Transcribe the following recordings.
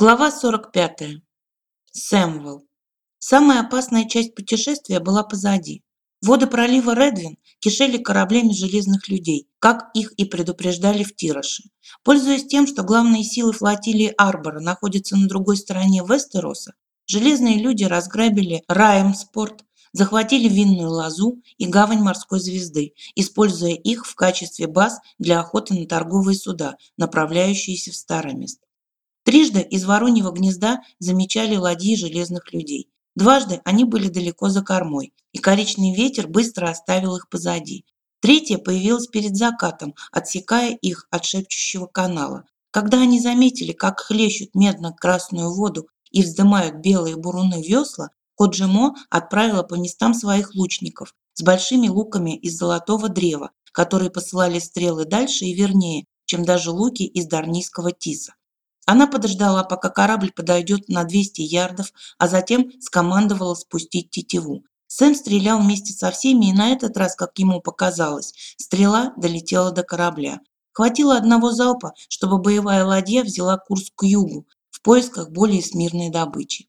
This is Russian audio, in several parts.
Глава 45. Сэмвелл. Самая опасная часть путешествия была позади. Воды пролива Редвин кишели кораблями железных людей, как их и предупреждали в Тироше. Пользуясь тем, что главные силы флотилии Арбора находятся на другой стороне Вестероса, железные люди разграбили Раймспорт, захватили винную лозу и гавань морской звезды, используя их в качестве баз для охоты на торговые суда, направляющиеся в Старомест. Трижды из Вороньего гнезда замечали ладьи железных людей. Дважды они были далеко за кормой, и коричный ветер быстро оставил их позади. Третья появилась перед закатом, отсекая их от шепчущего канала. Когда они заметили, как хлещут медно-красную воду и вздымают белые буруны весла, Коджимо отправила по местам своих лучников с большими луками из золотого древа, которые посылали стрелы дальше и вернее, чем даже луки из дарнийского тиса. Она подождала, пока корабль подойдет на 200 ярдов, а затем скомандовала спустить тетиву. Сэм стрелял вместе со всеми, и на этот раз, как ему показалось, стрела долетела до корабля. Хватило одного залпа, чтобы боевая ладья взяла курс к югу в поисках более смирной добычи.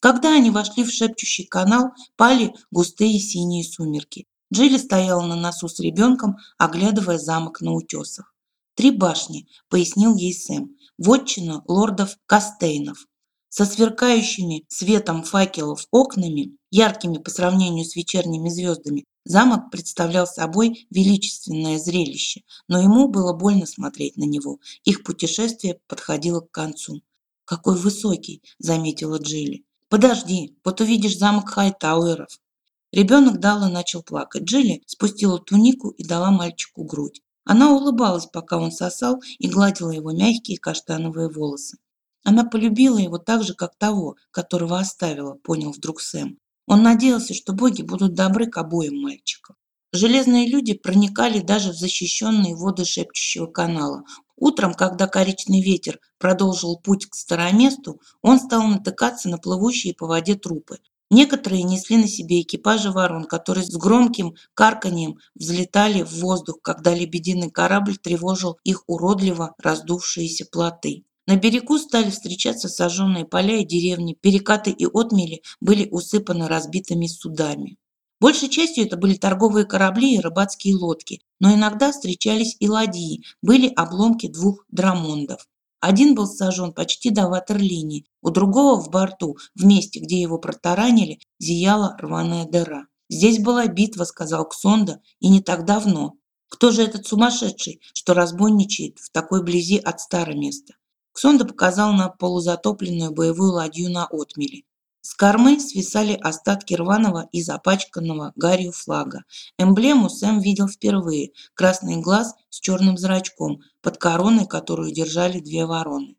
Когда они вошли в шепчущий канал, пали густые синие сумерки. Джилли стояла на носу с ребенком, оглядывая замок на утесах. «Три башни», — пояснил ей Сэм вотчина лордов Кастейнов. Со сверкающими светом факелов окнами, яркими по сравнению с вечерними звездами, замок представлял собой величественное зрелище, но ему было больно смотреть на него. Их путешествие подходило к концу. «Какой высокий!» – заметила Джилли. «Подожди, вот увидишь замок Хайтауэров». Ребенок дал и начал плакать. Джилли спустила тунику и дала мальчику грудь. Она улыбалась, пока он сосал и гладила его мягкие каштановые волосы. Она полюбила его так же, как того, которого оставила, понял вдруг Сэм. Он надеялся, что боги будут добры к обоим мальчикам. Железные люди проникали даже в защищенные воды шепчущего канала. Утром, когда коричный ветер продолжил путь к староместу, он стал натыкаться на плывущие по воде трупы. Некоторые несли на себе экипажи ворон, которые с громким карканьем взлетали в воздух, когда лебединый корабль тревожил их уродливо раздувшиеся плоты. На берегу стали встречаться сожженные поля и деревни, перекаты и отмели были усыпаны разбитыми судами. Большей частью это были торговые корабли и рыбацкие лодки, но иногда встречались и ладьи, были обломки двух драмондов. Один был сожжен почти до ватерлинии, у другого в борту, в месте, где его протаранили, зияла рваная дыра. «Здесь была битва», — сказал Ксонда, — «и не так давно. Кто же этот сумасшедший, что разбойничает в такой близи от старого места?» Ксонда показал на полузатопленную боевую ладью на отмеле. С кормы свисали остатки рваного и запачканного гарью флага. Эмблему Сэм видел впервые – красный глаз с черным зрачком, под короной, которую держали две вороны.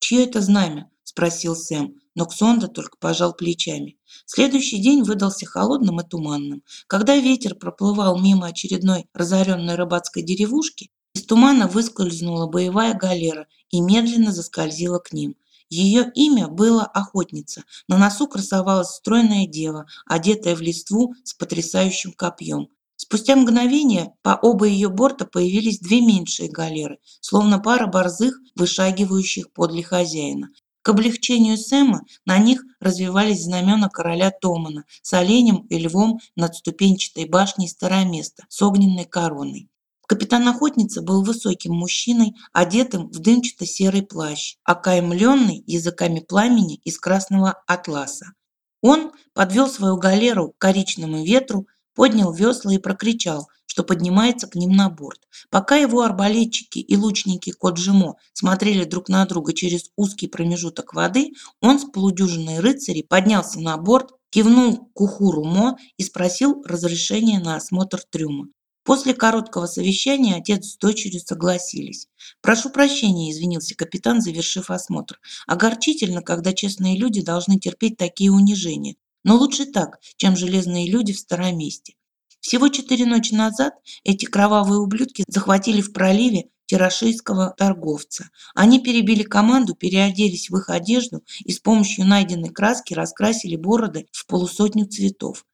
«Чье это знамя?» – спросил Сэм, но Ксонда только пожал плечами. Следующий день выдался холодным и туманным. Когда ветер проплывал мимо очередной разоренной рыбацкой деревушки, из тумана выскользнула боевая галера и медленно заскользила к ним. Ее имя было Охотница. На носу красовалась стройная дева, одетая в листву с потрясающим копьем. Спустя мгновение по оба ее борта появились две меньшие галеры, словно пара борзых, вышагивающих подле хозяина. К облегчению Сэма на них развивались знамена короля Томана с оленем и львом над ступенчатой башней староместа с огненной короной. Капитан охотницы был высоким мужчиной, одетым в дымчато-серый плащ, окаймленный языками пламени из красного атласа. Он подвел свою галеру к коричному ветру, поднял весла и прокричал, что поднимается к ним на борт. Пока его арбалетчики и лучники Коджимо смотрели друг на друга через узкий промежуток воды, он с полудюжиной рыцарей поднялся на борт, кивнул к Ухуру Мо и спросил разрешения на осмотр трюма. После короткого совещания отец с дочерью согласились. «Прошу прощения», – извинился капитан, завершив осмотр. «Огорчительно, когда честные люди должны терпеть такие унижения. Но лучше так, чем железные люди в старом месте. Всего четыре ночи назад эти кровавые ублюдки захватили в проливе тирашийского торговца. Они перебили команду, переоделись в их одежду и с помощью найденной краски раскрасили бороды в полусотню цветов.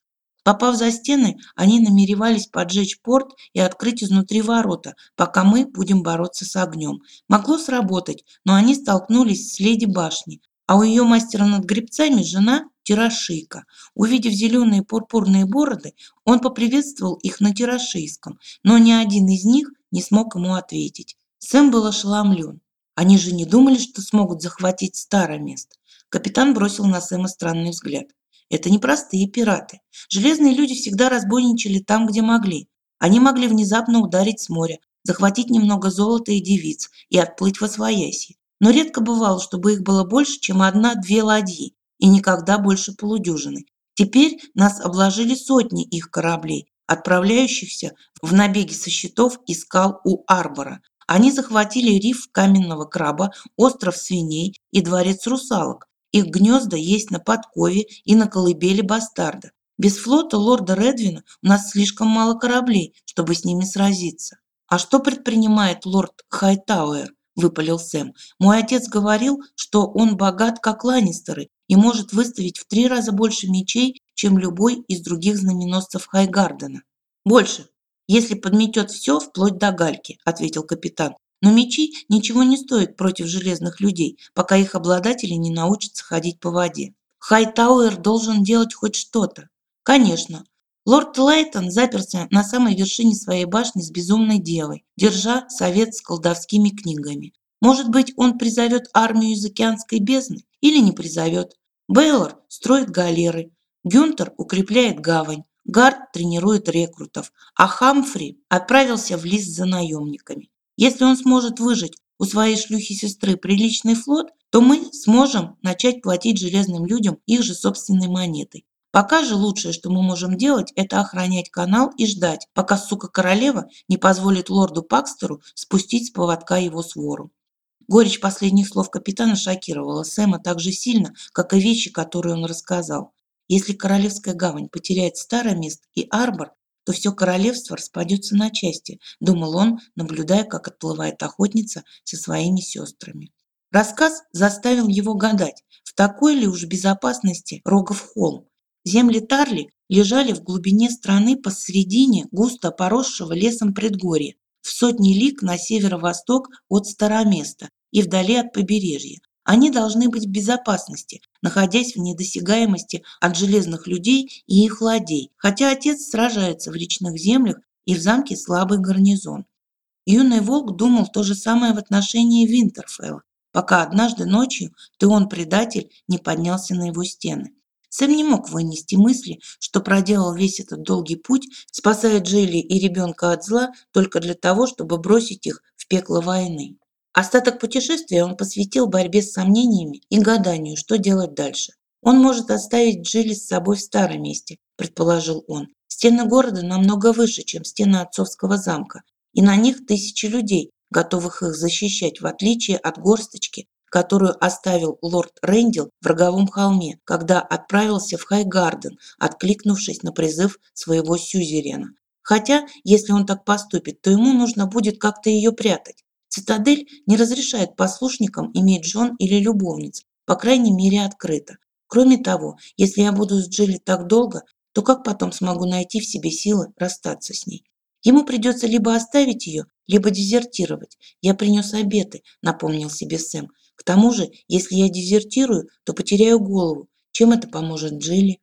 Попав за стены, они намеревались поджечь порт и открыть изнутри ворота, пока мы будем бороться с огнем. Могло сработать, но они столкнулись с леди башни, а у ее мастера над гребцами жена Тирашийка. Увидев зеленые пурпурные бороды, он поприветствовал их на тирашийском, но ни один из них не смог ему ответить. Сэм был ошеломлен. Они же не думали, что смогут захватить старое место. Капитан бросил на Сэма странный взгляд. Это не простые пираты. Железные люди всегда разбойничали там, где могли. Они могли внезапно ударить с моря, захватить немного золота и девиц и отплыть во свояси. Но редко бывало, чтобы их было больше, чем одна-две ладьи, и никогда больше полудюжины. Теперь нас обложили сотни их кораблей, отправляющихся в набеги со щитов и скал у Арбора. Они захватили риф каменного краба, остров свиней и дворец русалок, их гнезда есть на подкове и на колыбели бастарда. Без флота лорда Редвина у нас слишком мало кораблей, чтобы с ними сразиться. А что предпринимает лорд Хайтауэр? выпалил Сэм. Мой отец говорил, что он богат, как Ланнистеры, и может выставить в три раза больше мечей, чем любой из других знаменосцев Хайгардена. Больше, если подметет все вплоть до гальки, ответил капитан. Но мечи ничего не стоят против железных людей, пока их обладатели не научатся ходить по воде. Хайтауэр должен делать хоть что-то. Конечно. Лорд Лейтон заперся на самой вершине своей башни с безумной девой, держа совет с колдовскими книгами. Может быть, он призовет армию из океанской бездны или не призовет. Бейлор строит галеры, Гюнтер укрепляет гавань, Гард тренирует рекрутов, а Хамфри отправился в лис за наемниками. Если он сможет выжить у своей шлюхи-сестры приличный флот, то мы сможем начать платить железным людям их же собственной монетой. Пока же лучшее, что мы можем делать, это охранять канал и ждать, пока сука-королева не позволит лорду Пакстеру спустить с поводка его свору. Горечь последних слов капитана шокировала Сэма так же сильно, как и вещи, которые он рассказал. Если Королевская гавань потеряет старое место и Арбор, то все королевство распадется на части, думал он, наблюдая, как отплывает охотница со своими сестрами. Рассказ заставил его гадать, в такой ли уж безопасности Рогов холм. Земли Тарли лежали в глубине страны посредине густо поросшего лесом предгорья, в сотни лиг на северо-восток от Староместа и вдали от побережья, они должны быть в безопасности, находясь в недосягаемости от железных людей и их ладей, хотя отец сражается в личных землях и в замке слабый гарнизон. Юный волк думал то же самое в отношении Винтерфелла, пока однажды ночью Теон-предатель не поднялся на его стены. Сэм не мог вынести мысли, что проделал весь этот долгий путь, спасая Джилли и ребенка от зла только для того, чтобы бросить их в пекло войны. Остаток путешествия он посвятил борьбе с сомнениями и гаданию, что делать дальше. Он может оставить Джилли с собой в старом месте, предположил он. Стены города намного выше, чем стены отцовского замка, и на них тысячи людей, готовых их защищать, в отличие от горсточки, которую оставил лорд Рэндил в роговом холме, когда отправился в Хайгарден, откликнувшись на призыв своего сюзерена. Хотя, если он так поступит, то ему нужно будет как-то ее прятать. Цитадель не разрешает послушникам иметь жен или любовниц, по крайней мере открыто. Кроме того, если я буду с Джилли так долго, то как потом смогу найти в себе силы расстаться с ней? Ему придется либо оставить ее, либо дезертировать. Я принес обеты, напомнил себе Сэм. К тому же, если я дезертирую, то потеряю голову. Чем это поможет Джилли?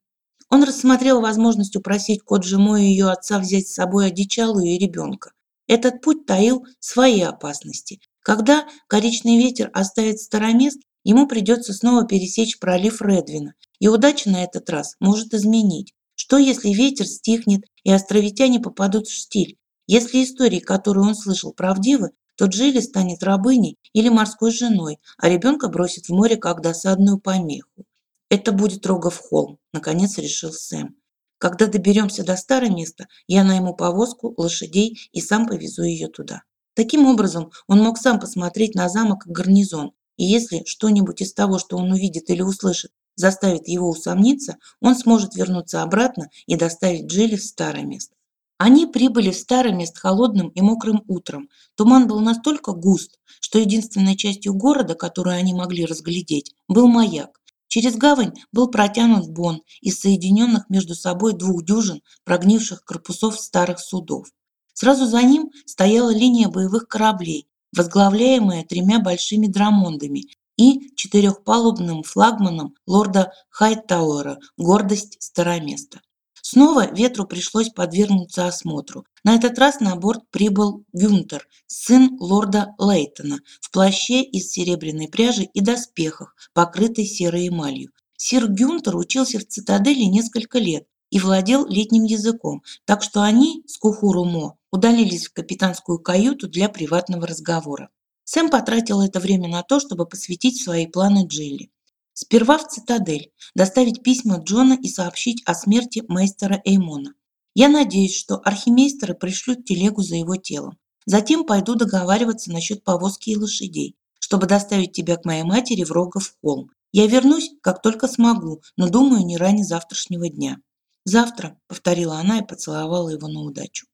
Он рассмотрел возможность упросить кот Жимо и ее отца взять с собой одичалую и ребенка. Этот путь таил свои опасности. Когда коричный ветер оставит старомест, ему придется снова пересечь пролив Редвина, и удача на этот раз может изменить. Что если ветер стихнет и островитяне попадут в штиль? Если истории, которые он слышал, правдивы, то Джилли станет рабыней или морской женой, а ребенка бросит в море как досадную помеху. Это будет Рогов холм, наконец решил Сэм. Когда доберемся до старого места, я найму повозку, лошадей и сам повезу ее туда. Таким образом, он мог сам посмотреть на замок и гарнизон, и если что-нибудь из того, что он увидит или услышит, заставит его усомниться, он сможет вернуться обратно и доставить Джилли в старое место. Они прибыли в старое место холодным и мокрым утром. Туман был настолько густ, что единственной частью города, которую они могли разглядеть, был маяк. Через гавань был протянут бон из соединенных между собой двух дюжин прогнивших корпусов старых судов. Сразу за ним стояла линия боевых кораблей, возглавляемая тремя большими драмондами и четырехпалубным флагманом лорда Хайтауэра «Гордость Староместа». Снова ветру пришлось подвергнуться осмотру. На этот раз на борт прибыл Гюнтер, сын лорда Лейтона, в плаще из серебряной пряжи и доспехах, покрытой серой эмалью. Сир Гюнтер учился в цитадели несколько лет и владел летним языком, так что они с Кухурумо удалились в капитанскую каюту для приватного разговора. Сэм потратил это время на то, чтобы посвятить свои планы Джилли. Сперва в цитадель, доставить письма Джона и сообщить о смерти мейстера Эймона. Я надеюсь, что архимейстеры пришлют телегу за его телом. Затем пойду договариваться насчет повозки и лошадей, чтобы доставить тебя к моей матери в Рогов холм. Я вернусь, как только смогу, но думаю, не ранее завтрашнего дня. Завтра, повторила она и поцеловала его на удачу.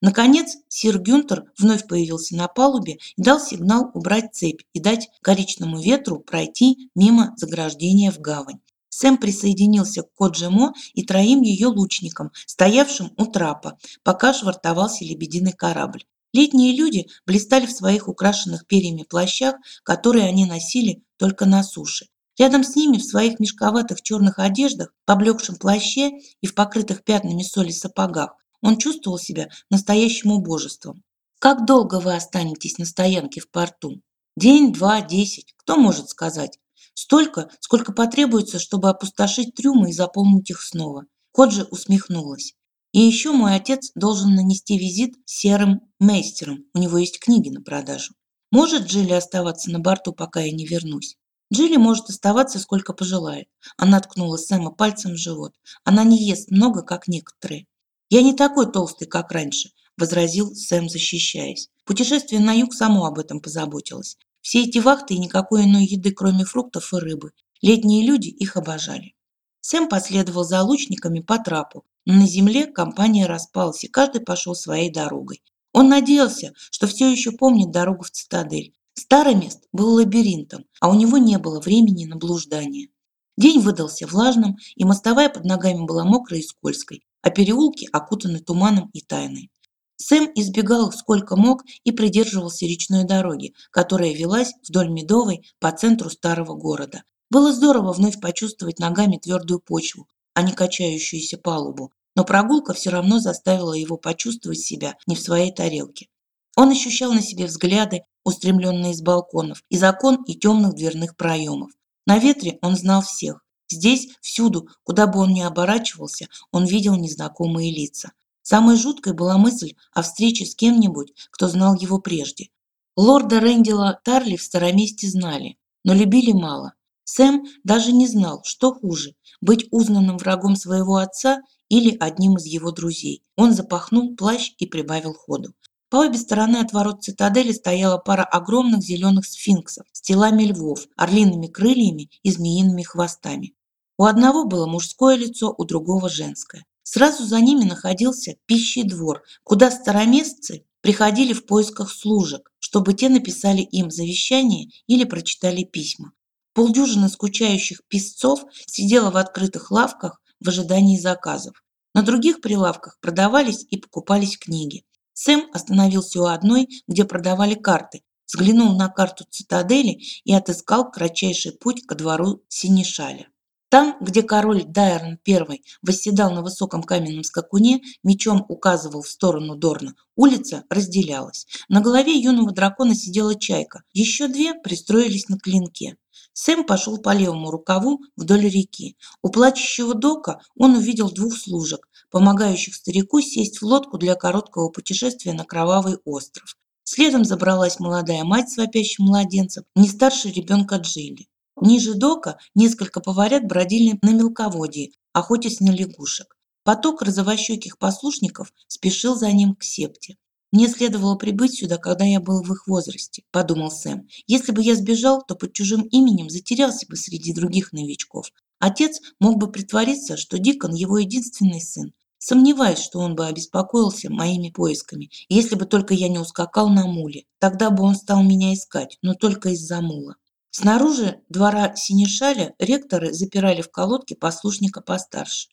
Наконец, сир Гюнтер вновь появился на палубе и дал сигнал убрать цепь и дать коричному ветру пройти мимо заграждения в гавань. Сэм присоединился к Коджемо и троим ее лучникам, стоявшим у трапа, пока швартовался лебединый корабль. Летние люди блистали в своих украшенных перьями плащах, которые они носили только на суше. Рядом с ними в своих мешковатых черных одеждах, поблекшем плаще и в покрытых пятнами соли сапогах он чувствовал себя настоящим убожеством. Как долго вы останетесь на стоянке в порту? День, два, десять, кто может сказать? Столько, сколько потребуется, чтобы опустошить трюмы и заполнить их снова. Коджи усмехнулась. И еще мой отец должен нанести визит серым мейстерам. У него есть книги на продажу. Может Джилли оставаться на борту, пока я не вернусь? Джилли может оставаться сколько пожелает. Она ткнула Сэма пальцем в живот. Она не ест много, как некоторые. «Я не такой толстый, как раньше», – возразил Сэм, защищаясь. Путешествие на юг само об этом позаботилось. Все эти вахты и никакой иной еды, кроме фруктов и рыбы. Летние люди их обожали. Сэм последовал за лучниками по трапу, но на земле компания распалась, и каждый пошел своей дорогой. Он надеялся, что все еще помнит дорогу в цитадель. Старый мест был лабиринтом, а у него не было времени на блуждание. День выдался влажным, и мостовая под ногами была мокрой и скользкой, а переулки окутаны туманом и тайной. Сэм избегал их сколько мог и придерживался речной дороги, которая велась вдоль Медовой по центру старого города. Было здорово вновь почувствовать ногами твердую почву, а не качающуюся палубу, но прогулка все равно заставила его почувствовать себя не в своей тарелке. Он ощущал на себе взгляды, устремленные с балконов, из окон и темных дверных проемов. На ветре он знал всех, Здесь, всюду, куда бы он ни оборачивался, он видел незнакомые лица. Самой жуткой была мысль о встрече с кем-нибудь, кто знал его прежде. Лорда Рэндила Тарли в Староместе знали, но любили мало. Сэм даже не знал, что хуже – быть узнанным врагом своего отца или одним из его друзей. Он запахнул плащ и прибавил ходу. По обе стороны от ворот цитадели стояла пара огромных зеленых сфинксов с телами львов, орлиными крыльями и змеиными хвостами. У одного было мужское лицо, у другого женское. Сразу за ними находился пищий двор, куда староместцы приходили в поисках служек, чтобы те написали им завещание или прочитали письма. Полдюжины скучающих писцов сидело в открытых лавках в ожидании заказов. На других прилавках продавались и покупались книги. Сэм остановился у одной, где продавали карты, взглянул на карту цитадели и отыскал кратчайший путь ко двору Синишаля. Там, где король Дайрон I восседал на высоком каменном скакуне, мечом указывал в сторону Дорна, улица разделялась. На голове юного дракона сидела чайка, еще две пристроились на клинке. Сэм пошел по левому рукаву вдоль реки. У плачущего дока он увидел двух служек, помогающих старику сесть в лодку для короткого путешествия на Кровавый остров. Следом забралась молодая мать с вопящим младенцем, не старше ребенка Джилли. Ниже дока несколько поварят бродили на мелководье, охотясь на лягушек. Поток розовощеких послушников спешил за ним к септе. «Мне следовало прибыть сюда, когда я был в их возрасте», – подумал Сэм. «Если бы я сбежал, то под чужим именем затерялся бы среди других новичков. Отец мог бы притвориться, что Дикон – его единственный сын. Сомневаюсь, что он бы обеспокоился моими поисками, если бы только я не ускакал на муле. Тогда бы он стал меня искать, но только из-за мула. Снаружи двора Синишаля ректоры запирали в колодке послушника постарше.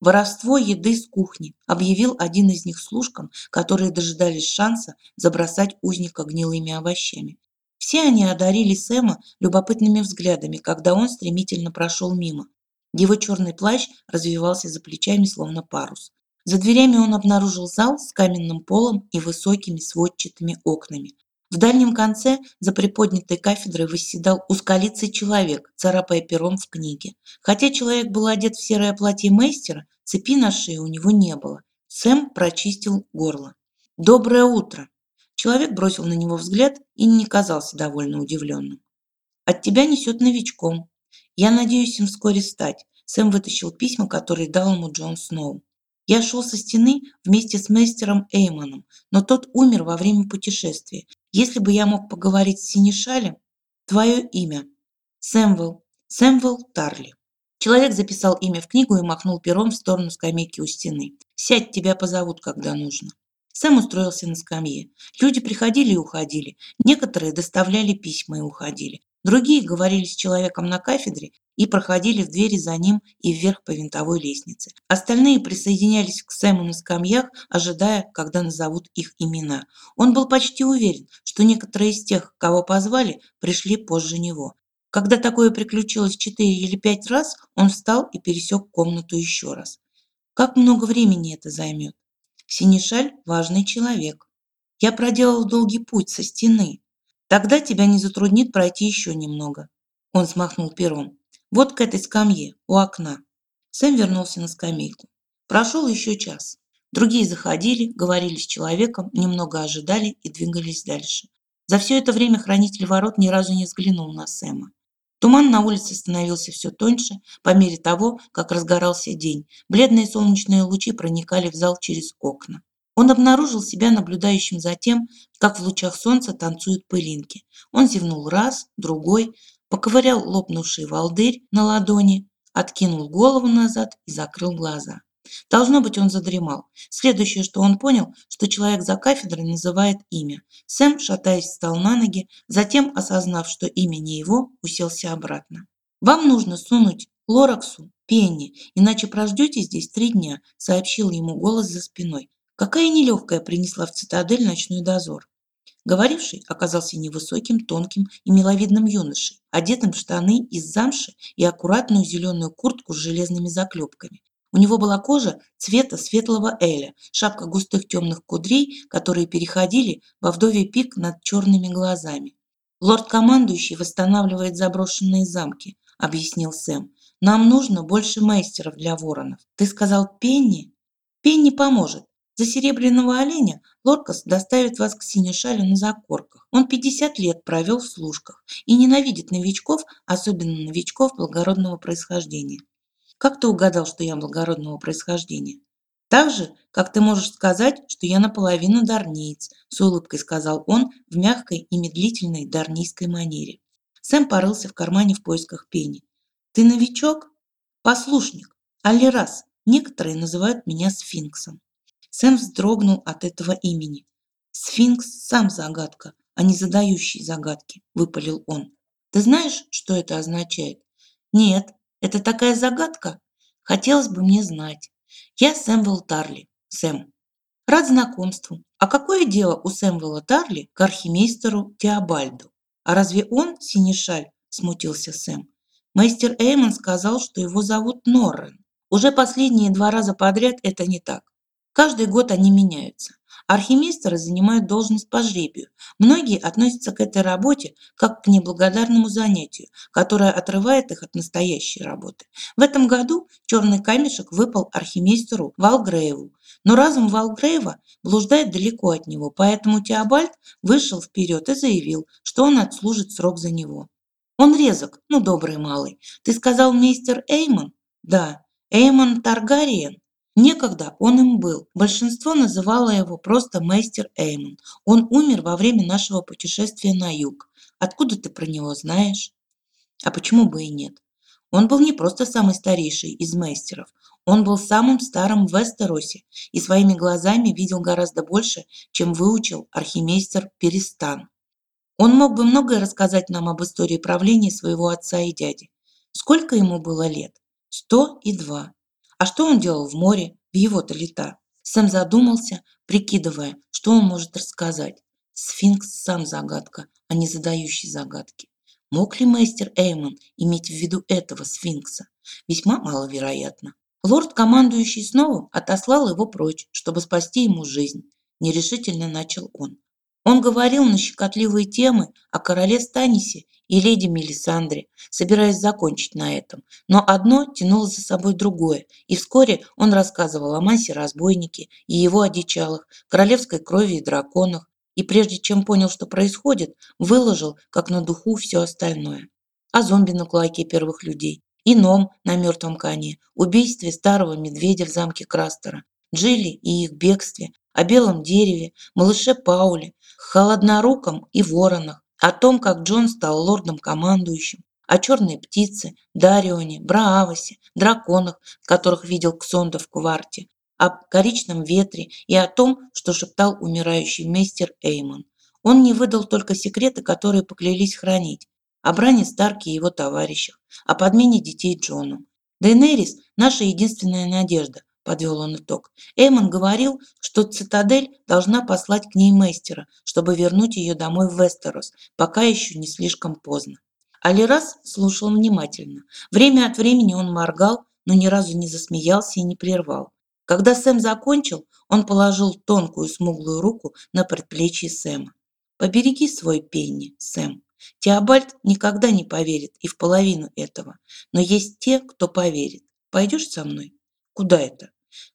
Воровство еды с кухни объявил один из них служкам, которые дожидались шанса забросать узника гнилыми овощами. Все они одарили Сэма любопытными взглядами, когда он стремительно прошел мимо. Его черный плащ развивался за плечами, словно парус. За дверями он обнаружил зал с каменным полом и высокими сводчатыми окнами. В дальнем конце за приподнятой кафедрой восседал узколицый человек, царапая пером в книге. Хотя человек был одет в серое платье мастера, цепи на шее у него не было. Сэм прочистил горло. «Доброе утро!» Человек бросил на него взгляд и не казался довольно удивленным. «От тебя несет новичком. Я надеюсь им вскоре стать». Сэм вытащил письма, которые дал ему Джон Сноу. Я шел со стены вместе с мастером Эймоном, но тот умер во время путешествия. Если бы я мог поговорить с Синишалем, твое имя. Сэмвелл. Сэмвелл Тарли. Человек записал имя в книгу и махнул пером в сторону скамейки у стены. «Сядь, тебя позовут, когда нужно». Сэм устроился на скамье. Люди приходили и уходили. Некоторые доставляли письма и уходили. Другие говорили с человеком на кафедре и проходили в двери за ним и вверх по винтовой лестнице. Остальные присоединялись к Сэму на скамьях, ожидая, когда назовут их имена. Он был почти уверен, что некоторые из тех, кого позвали, пришли позже него. Когда такое приключилось четыре или пять раз, он встал и пересек комнату еще раз. Как много времени это займет? Синишаль – важный человек. Я проделал долгий путь со стены. Тогда тебя не затруднит пройти еще немного. Он смахнул пером. Вот к этой скамье, у окна. Сэм вернулся на скамейку. Прошел еще час. Другие заходили, говорили с человеком, немного ожидали и двигались дальше. За все это время хранитель ворот ни разу не взглянул на Сэма. Туман на улице становился все тоньше по мере того, как разгорался день. Бледные солнечные лучи проникали в зал через окна. Он обнаружил себя наблюдающим за тем, как в лучах солнца танцуют пылинки. Он зевнул раз, другой, поковырял лопнувший волдырь на ладони, откинул голову назад и закрыл глаза. Должно быть, он задремал. Следующее, что он понял, что человек за кафедрой называет имя. Сэм, шатаясь, встал на ноги, затем, осознав, что имя не его, уселся обратно. «Вам нужно сунуть Лораксу, Пенни, иначе прождете здесь три дня», сообщил ему голос за спиной. Какая нелегкая принесла в цитадель ночной дозор. Говоривший оказался невысоким, тонким и миловидным юношей, одетым в штаны из замши и аккуратную зеленую куртку с железными заклепками. У него была кожа цвета светлого эля, шапка густых темных кудрей, которые переходили во вдовий пик над черными глазами. «Лорд-командующий восстанавливает заброшенные замки», — объяснил Сэм. «Нам нужно больше мастеров для воронов. Ты сказал Пенни?» «Пенни поможет. За серебряного оленя Лоркас доставит вас к Синешалю на закорках. Он 50 лет провел в служках и ненавидит новичков, особенно новичков благородного происхождения. Как ты угадал, что я благородного происхождения? Так же, как ты можешь сказать, что я наполовину дарниец, с улыбкой сказал он в мягкой и медлительной дарнийской манере. Сэм порылся в кармане в поисках пени. Ты новичок? Послушник. Али раз. Некоторые называют меня сфинксом. Сэм вздрогнул от этого имени. «Сфинкс сам загадка, а не задающий загадки», – выпалил он. «Ты знаешь, что это означает?» «Нет, это такая загадка. Хотелось бы мне знать. Я Сэмвелл Тарли. Сэм. Рад знакомству. А какое дело у Сэмвелла Тарли к архимейстеру Теобальду? А разве он Синишаль?» – смутился Сэм. Мастер Эймон сказал, что его зовут Норрен. Уже последние два раза подряд это не так. Каждый год они меняются. Архимейстеры занимают должность по жребию. Многие относятся к этой работе как к неблагодарному занятию, которое отрывает их от настоящей работы. В этом году черный камешек выпал архимейстеру Валгрейву, но разум Валгрейва блуждает далеко от него, поэтому Теобальд вышел вперед и заявил, что он отслужит срок за него. Он резок, ну добрый малый. Ты сказал мистер Эймон? Да, Эймон Таргариен. Некогда он им был. Большинство называло его просто мастер Эймон. Он умер во время нашего путешествия на юг. Откуда ты про него знаешь? А почему бы и нет? Он был не просто самый старейший из мастеров. Он был самым старым в Вестеросе и своими глазами видел гораздо больше, чем выучил архимейстер Перестан. Он мог бы многое рассказать нам об истории правления своего отца и дяди. Сколько ему было лет? Сто и два. А что он делал в море в его-то лета? Сэм задумался, прикидывая, что он может рассказать. Сфинкс сам загадка, а не задающий загадки. Мог ли мастер Эймон иметь в виду этого сфинкса? Весьма маловероятно. Лорд, командующий снова, отослал его прочь, чтобы спасти ему жизнь. Нерешительно начал он. Он говорил на щекотливые темы о короле Станисе и леди Мелисандре, собираясь закончить на этом. Но одно тянуло за собой другое, и вскоре он рассказывал о массе-разбойнике и его одичалах, королевской крови и драконах, и прежде чем понял, что происходит, выложил, как на духу, все остальное. О зомби на кулаке первых людей, ином на мертвом коне, убийстве старого медведя в замке Крастера, Джилли и их бегстве, о белом дереве, малыше Пауле, холодноруком и воронах, о том, как Джон стал лордом-командующим, о черной птице, Дарионе, Браавосе, драконах, которых видел Ксонда в кварте, о коричном ветре и о том, что шептал умирающий мистер Эймон. Он не выдал только секреты, которые поклялись хранить, о бране Старке и его товарищах, о подмене детей Джону. Дейнерис – наша единственная надежда, подвел он итог. Эймон говорил, что Цитадель должна послать к ней мастера, чтобы вернуть ее домой в Вестерос, пока еще не слишком поздно. Алирас слушал внимательно. Время от времени он моргал, но ни разу не засмеялся и не прервал. Когда Сэм закончил, он положил тонкую смуглую руку на предплечье Сэма. «Побереги свой пенни, Сэм. Теобальд никогда не поверит и в половину этого. Но есть те, кто поверит. Пойдешь со мной?» «Куда это?»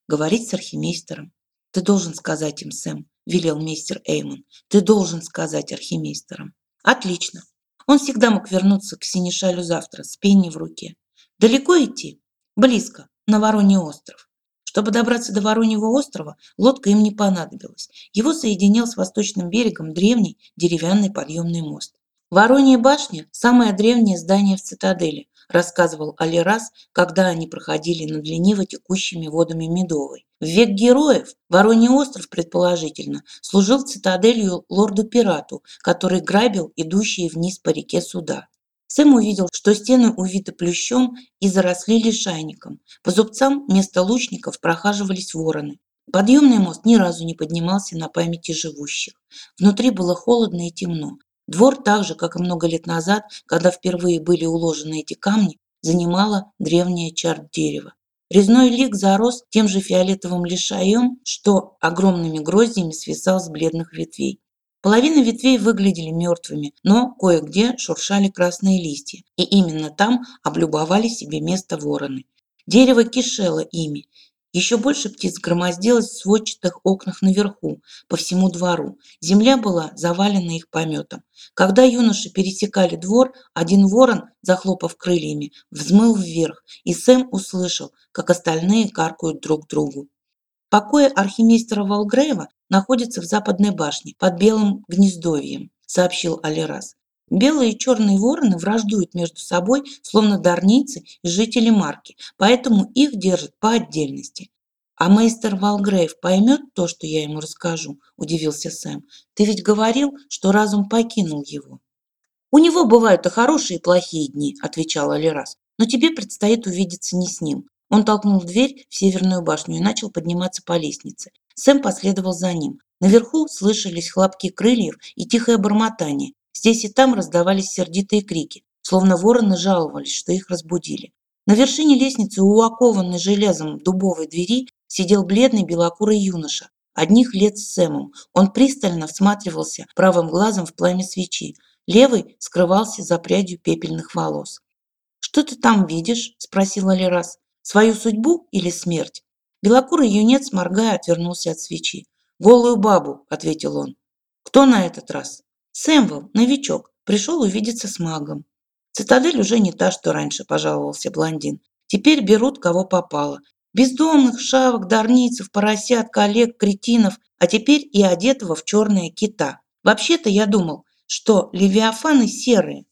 «Говорить с архимейстером». «Ты должен сказать им, Сэм», – велел мистер Эймон. «Ты должен сказать архимейстерам». «Отлично». Он всегда мог вернуться к Синишалю завтра с пенни в руке. «Далеко идти?» «Близко, на Вороний остров. Чтобы добраться до Вороньего острова, лодка им не понадобилась. Его соединял с восточным берегом древний деревянный подъемный мост. Воронья башня – самое древнее здание в цитадели, рассказывал Алирас, когда они проходили над лениво текущими водами Медовой. В век героев Вороньий остров, предположительно, служил цитаделью лорду-пирату, который грабил идущие вниз по реке суда. Сэм увидел, что стены увиты плющом и заросли лишайником. По зубцам вместо лучников прохаживались вороны. Подъемный мост ни разу не поднимался на памяти живущих. Внутри было холодно и темно. Двор так же, как и много лет назад, когда впервые были уложены эти камни, занимала древняя чарт дерева. Резной лик зарос тем же фиолетовым лишаем, что огромными гроздьями свисал с бледных ветвей. Половина ветвей выглядели мертвыми, но кое-где шуршали красные листья, и именно там облюбовали себе место вороны. Дерево кишело ими. Еще больше птиц громоздилось в сводчатых окнах наверху, по всему двору. Земля была завалена их пометом. Когда юноши пересекали двор, один ворон, захлопав крыльями, взмыл вверх, и Сэм услышал, как остальные каркают друг другу. Покои архимейстера Волгрейва находятся в западной башне под Белым гнездовьем, сообщил Алирас. Белые и черные вороны враждуют между собой, словно дарницы и жители марки, поэтому их держат по отдельности. «А мейстер Валгрейв поймет то, что я ему расскажу?» – удивился Сэм. «Ты ведь говорил, что разум покинул его». «У него бывают и хорошие, и плохие дни», – отвечал Алирас. «Но тебе предстоит увидеться не с ним. Он толкнул дверь в северную башню и начал подниматься по лестнице. Сэм последовал за ним. Наверху слышались хлопки крыльев и тихое бормотание. Здесь и там раздавались сердитые крики, словно вороны жаловались, что их разбудили. На вершине лестницы у окованной железом дубовой двери сидел бледный белокурый юноша, одних лет с Сэмом. Он пристально всматривался правым глазом в пламя свечи. Левый скрывался за прядью пепельных волос. «Что ты там видишь?» – спросила Лерас. Свою судьбу или смерть? Белокурый юнец, моргая, отвернулся от свечи. «Голую бабу», — ответил он. «Кто на этот раз?» «Сэмвелл, новичок, пришел увидеться с магом». «Цитадель уже не та, что раньше», – пожаловался блондин. «Теперь берут, кого попало. Бездомных, шавок, дарницев, поросят, коллег, кретинов, а теперь и одетого в черное кита. Вообще-то я думал, что левиафаны серые.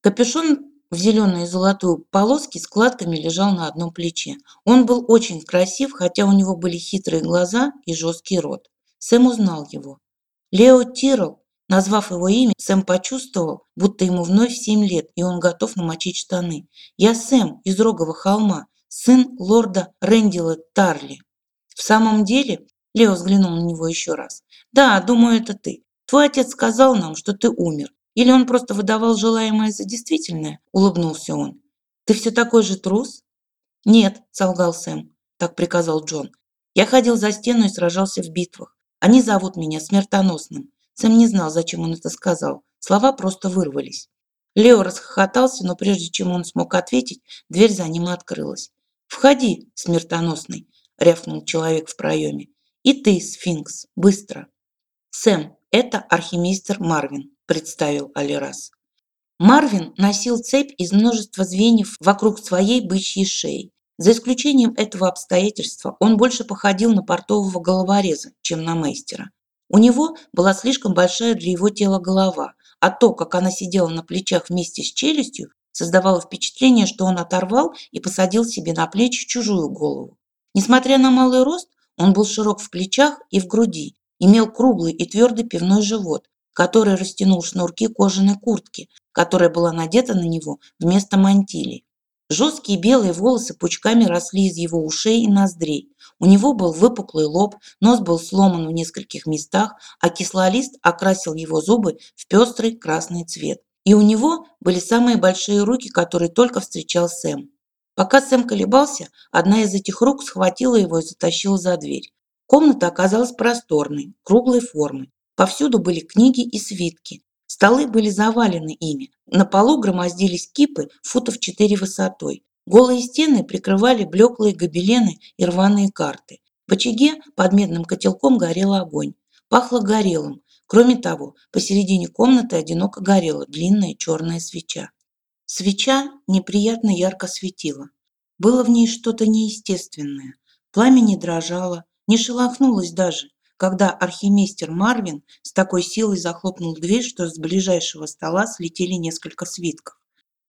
Капюшон в зеленую и золотую полоски складками лежал на одном плече. Он был очень красив, хотя у него были хитрые глаза и жесткий рот. Сэм узнал его. Лео Тирл, Назвав его имя, Сэм почувствовал, будто ему вновь семь лет, и он готов намочить штаны. «Я Сэм из Рогова холма, сын лорда Рэндила Тарли». «В самом деле?» – Лео взглянул на него еще раз. «Да, думаю, это ты. Твой отец сказал нам, что ты умер. Или он просто выдавал желаемое за действительное?» – улыбнулся он. «Ты все такой же трус?» «Нет», – солгал Сэм. Так приказал Джон. «Я ходил за стену и сражался в битвах. Они зовут меня смертоносным. Сэм не знал, зачем он это сказал. Слова просто вырвались. Лео расхохотался, но прежде чем он смог ответить, дверь за ним открылась. «Входи, смертоносный!» – рявкнул человек в проеме. «И ты, сфинкс, быстро!» «Сэм, это архимейстер Марвин», – представил Алирас. Марвин носил цепь из множества звеньев вокруг своей бычьей шеи. За исключением этого обстоятельства он больше походил на портового головореза, чем на мейстера. У него была слишком большая для его тела голова, а то, как она сидела на плечах вместе с челюстью, создавало впечатление, что он оторвал и посадил себе на плечи чужую голову. Несмотря на малый рост, он был широк в плечах и в груди, имел круглый и твердый пивной живот, который растянул шнурки кожаной куртки, которая была надета на него вместо мантилии. Жесткие белые волосы пучками росли из его ушей и ноздрей. У него был выпуклый лоб, нос был сломан в нескольких местах, а кислолист окрасил его зубы в пестрый красный цвет. И у него были самые большие руки, которые только встречал Сэм. Пока Сэм колебался, одна из этих рук схватила его и затащила за дверь. Комната оказалась просторной, круглой формы. Повсюду были книги и свитки. Столы были завалены ими. На полу громоздились кипы футов четыре высотой. Голые стены прикрывали блеклые гобелены и рваные карты. В очаге под медным котелком горел огонь. Пахло горелым. Кроме того, посередине комнаты одиноко горела длинная черная свеча. Свеча неприятно ярко светила. Было в ней что-то неестественное. Пламя не дрожало, не шелохнулось даже когда архимейстер Марвин с такой силой захлопнул дверь, что с ближайшего стола слетели несколько свитков.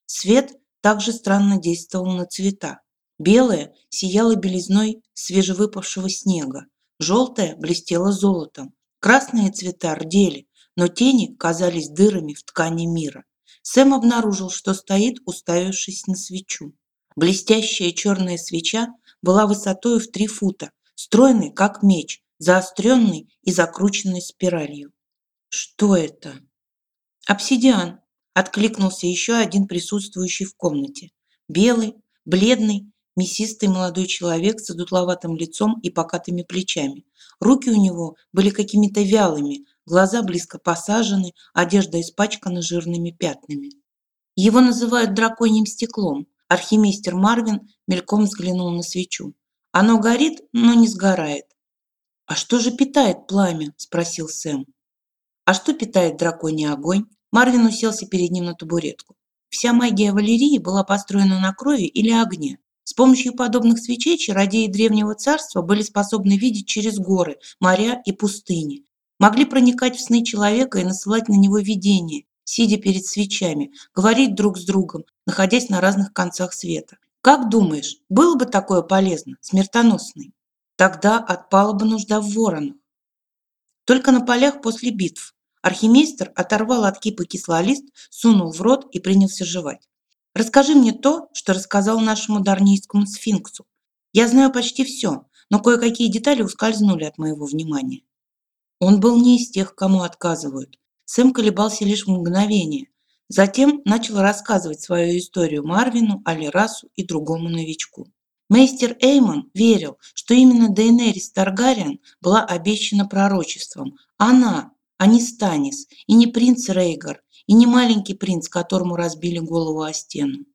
Свет также странно действовал на цвета. Белое сияло белизной свежевыпавшего снега, желтое блестело золотом, красные цвета рдели, но тени казались дырами в ткани мира. Сэм обнаружил, что стоит, уставившись на свечу. Блестящая черная свеча была высотой в три фута, стройной, как меч, заостренный и закрученный спиралью. Что это? Обсидиан, откликнулся еще один присутствующий в комнате. Белый, бледный, мясистый молодой человек с одутловатым лицом и покатыми плечами. Руки у него были какими-то вялыми, глаза близко посажены, одежда испачкана жирными пятнами. Его называют драконьим стеклом. Архимейстер Марвин мельком взглянул на свечу. Оно горит, но не сгорает. «А что же питает пламя?» – спросил Сэм. «А что питает драконий огонь?» Марвин уселся перед ним на табуретку. Вся магия Валерии была построена на крови или огне. С помощью подобных свечей чародеи Древнего Царства были способны видеть через горы, моря и пустыни. Могли проникать в сны человека и насылать на него видения, сидя перед свечами, говорить друг с другом, находясь на разных концах света. Как думаешь, было бы такое полезно, смертоносный? Тогда отпала бы нужда в воронах. Только на полях после битв архимейстер оторвал от кипы кислолист, сунул в рот и принялся жевать. «Расскажи мне то, что рассказал нашему дарнийскому сфинксу. Я знаю почти все, но кое-какие детали ускользнули от моего внимания». Он был не из тех, кому отказывают. Сэм колебался лишь мгновение. Затем начал рассказывать свою историю Марвину, Алирасу и другому новичку. Мейстер Эймон верил, что именно Дейнерис Таргариен была обещана пророчеством. Она, а не Станис, и не принц Рейгар, и не маленький принц, которому разбили голову о стену.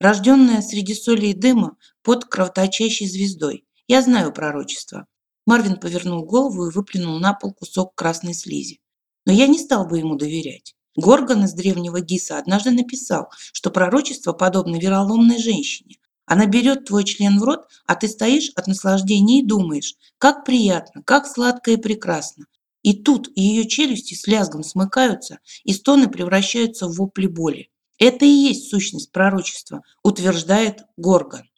Рожденная среди соли и дыма под кровоточащей звездой. Я знаю пророчество. Марвин повернул голову и выплюнул на пол кусок красной слизи. Но я не стал бы ему доверять. Горгон из древнего Гиса однажды написал, что пророчество подобно вероломной женщине. Она берет твой член в рот, а ты стоишь от наслаждения и думаешь, как приятно, как сладко и прекрасно. И тут ее челюсти с лязгом смыкаются, и стоны превращаются в вопли боли. Это и есть сущность пророчества, утверждает Горгон.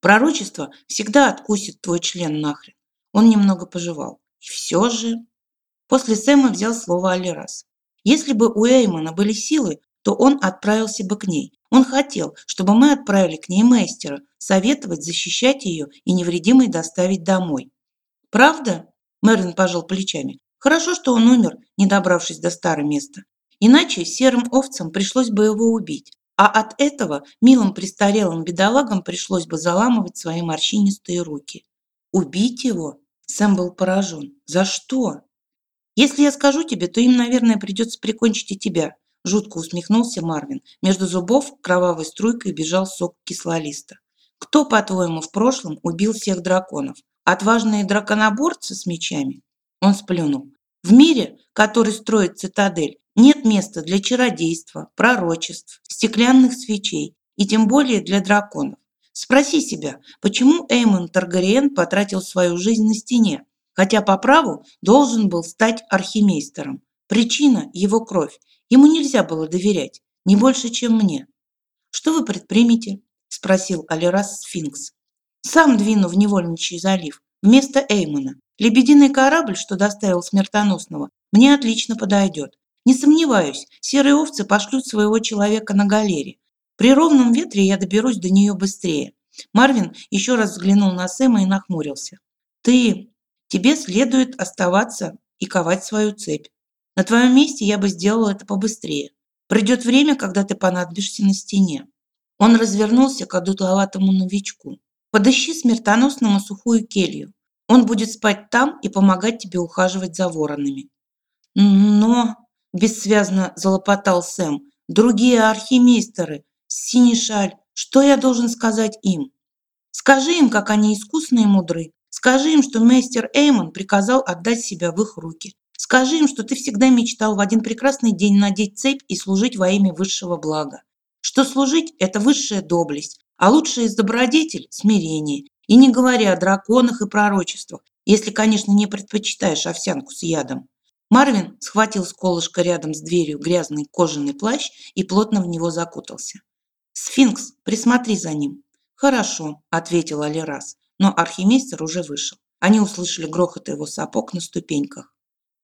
Пророчество всегда откусит твой член нахрен. Он немного пожевал. И все же... После Сэма взял слово Алирас. Если бы у Эймона были силы, то он отправился бы к ней. Он хотел, чтобы мы отправили к ней мастера, советовать, защищать ее и невредимой доставить домой. «Правда?» – Мерлин пожал плечами. «Хорошо, что он умер, не добравшись до старого места. Иначе серым овцам пришлось бы его убить. А от этого милым престарелым бедолагам пришлось бы заламывать свои морщинистые руки. Убить его? Сэм был поражен. За что? Если я скажу тебе, то им, наверное, придется прикончить и тебя. Жутко усмехнулся Марвин. Между зубов кровавой струйкой бежал сок кислолиста. Кто, по-твоему, в прошлом убил всех драконов? Отважные драконоборцы с мечами? Он сплюнул. В мире, который строит цитадель, нет места для чародейства, пророчеств, стеклянных свечей и тем более для драконов. Спроси себя, почему Эймон Таргариен потратил свою жизнь на стене, хотя по праву должен был стать архимейстером. Причина – его кровь. Ему нельзя было доверять, не больше, чем мне. «Что вы предпримете?» – спросил Алирас Сфинкс. «Сам двину в невольничий залив, вместо Эймона. Лебединый корабль, что доставил смертоносного, мне отлично подойдет. Не сомневаюсь, серые овцы пошлют своего человека на галере. При ровном ветре я доберусь до нее быстрее. Марвин еще раз взглянул на Сэма и нахмурился. Ты, тебе следует оставаться и ковать свою цепь. На твоем месте я бы сделал это побыстрее. Придет время, когда ты понадобишься на стене. Он развернулся к одутловатому новичку. Подыщи смертоносному сухую келью. Он будет спать там и помогать тебе ухаживать за воронами. Но бессвязно залопотал Сэм. Другие архимейстеры, Синишаль, что я должен сказать им? Скажи им, как они искусны и мудры. Скажи им, что мастер Эймон приказал отдать себя в их руки. Скажи им, что ты всегда мечтал в один прекрасный день надеть цепь и служить во имя высшего блага. Что служить – это высшая доблесть, а лучшая из добродетель – смирение. И не говоря о драконах и пророчествах, если, конечно, не предпочитаешь овсянку с ядом. Марвин схватил с колышка рядом с дверью грязный кожаный плащ и плотно в него закутался. «Сфинкс, присмотри за ним». «Хорошо», – ответил Алирас, но архимейстер уже вышел. Они услышали грохот его сапог на ступеньках.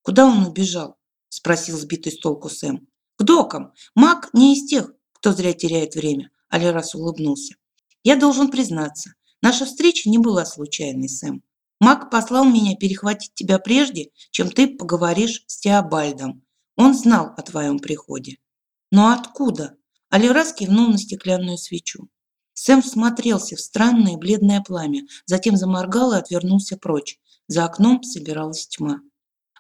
«Куда он убежал?» – спросил сбитый с толку Сэм. «К докам. Маг не из тех, кто зря теряет время», – Алирас улыбнулся. «Я должен признаться, наша встреча не была случайной, Сэм. Маг послал меня перехватить тебя прежде, чем ты поговоришь с Теобальдом. Он знал о твоем приходе. Но откуда? Алирас кивнул на стеклянную свечу. Сэм всмотрелся в странное бледное пламя, затем заморгал и отвернулся прочь. За окном собиралась тьма.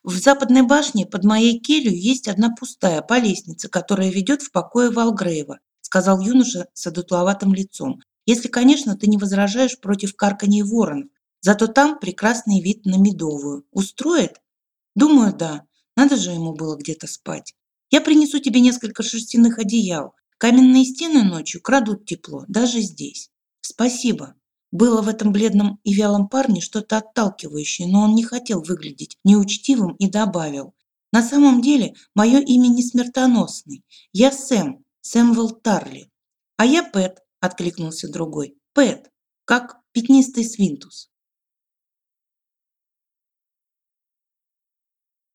В западной башне под моей келью есть одна пустая по лестнице, которая ведет в покое Валгрейва, сказал юноша с одутловатым лицом. Если, конечно, ты не возражаешь против карканьей воронов, Зато там прекрасный вид на Медовую. Устроит? Думаю, да. Надо же ему было где-то спать. Я принесу тебе несколько шерстяных одеял. Каменные стены ночью крадут тепло, даже здесь. Спасибо. Было в этом бледном и вялом парне что-то отталкивающее, но он не хотел выглядеть неучтивым и добавил. На самом деле, мое имя не смертоносный. Я Сэм, Сэмвелл Тарли. А я Пэт, откликнулся другой. Пэт, как пятнистый свинтус.